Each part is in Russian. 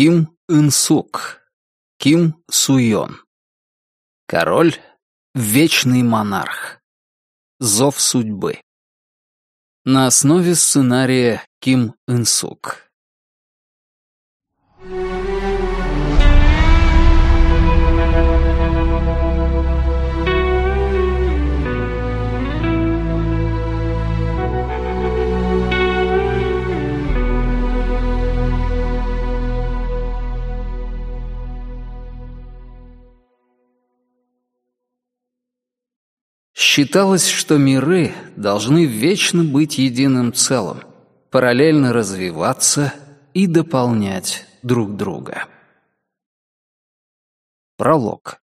Ким Инсук. Ким Суйон. Король — вечный монарх. Зов судьбы. На основе сценария Ким Инсук. Считалось, что миры должны вечно быть единым целым, параллельно развиваться и дополнять друг друга. Пролог.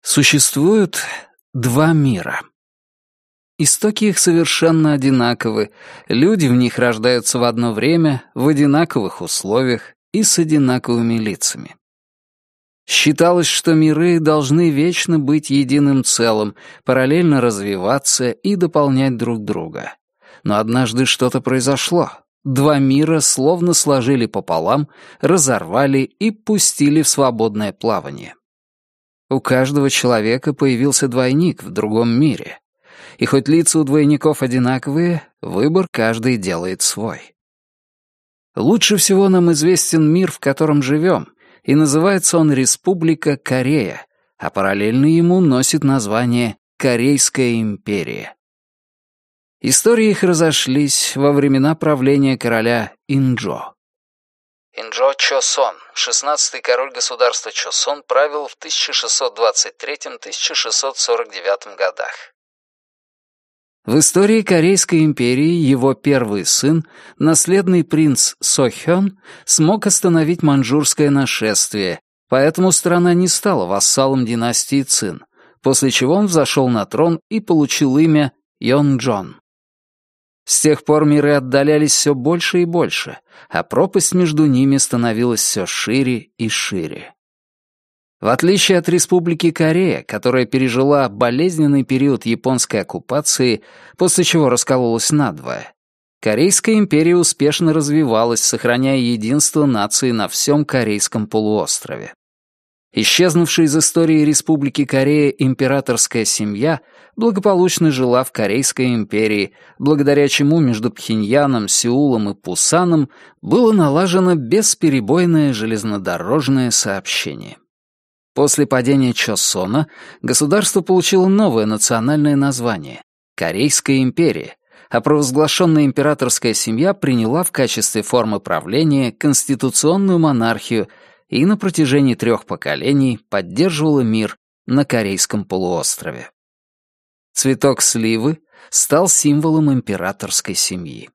Существуют два мира. Истоки их совершенно одинаковы, люди в них рождаются в одно время, в одинаковых условиях и с одинаковыми лицами. Считалось, что миры должны вечно быть единым целым, параллельно развиваться и дополнять друг друга. Но однажды что-то произошло. Два мира словно сложили пополам, разорвали и пустили в свободное плавание. У каждого человека появился двойник в другом мире. И хоть лица у двойников одинаковые, выбор каждый делает свой. Лучше всего нам известен мир, в котором живем, и называется он Республика Корея, а параллельно ему носит название Корейская империя. Истории их разошлись во времена правления короля Инджо. Инджо Чосон, 16-й король государства Чосон, правил в 1623-1649 годах. В истории Корейской империи его первый сын, наследный принц Сохён, смог остановить маньчжурское нашествие, поэтому страна не стала вассалом династии Цин, после чего он взошел на трон и получил имя Йонджон. С тех пор миры отдалялись все больше и больше, а пропасть между ними становилась все шире и шире. В отличие от Республики Корея, которая пережила болезненный период японской оккупации, после чего раскололась надвое, Корейская империя успешно развивалась, сохраняя единство нации на всем Корейском полуострове. Исчезнувшая из истории Республики Корея императорская семья благополучно жила в Корейской империи, благодаря чему между Пхеньяном, Сеулом и Пусаном было налажено бесперебойное железнодорожное сообщение. После падения Чосона государство получило новое национальное название — Корейская империя, а провозглашенная императорская семья приняла в качестве формы правления конституционную монархию и на протяжении трех поколений поддерживала мир на Корейском полуострове. Цветок сливы стал символом императорской семьи.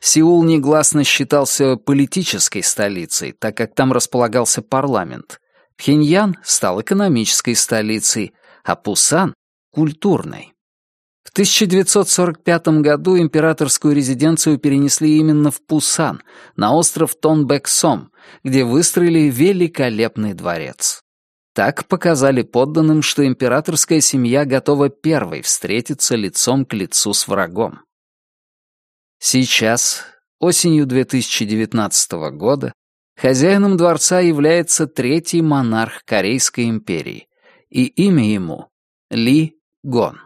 Сеул негласно считался политической столицей, так как там располагался парламент, Пхеньян стал экономической столицей, а Пусан — культурной. В 1945 году императорскую резиденцию перенесли именно в Пусан, на остров Тонбэксом, где выстроили великолепный дворец. Так показали подданным, что императорская семья готова первой встретиться лицом к лицу с врагом. Сейчас, осенью 2019 года, Хозяином дворца является третий монарх Корейской империи, и имя ему — Ли Гон.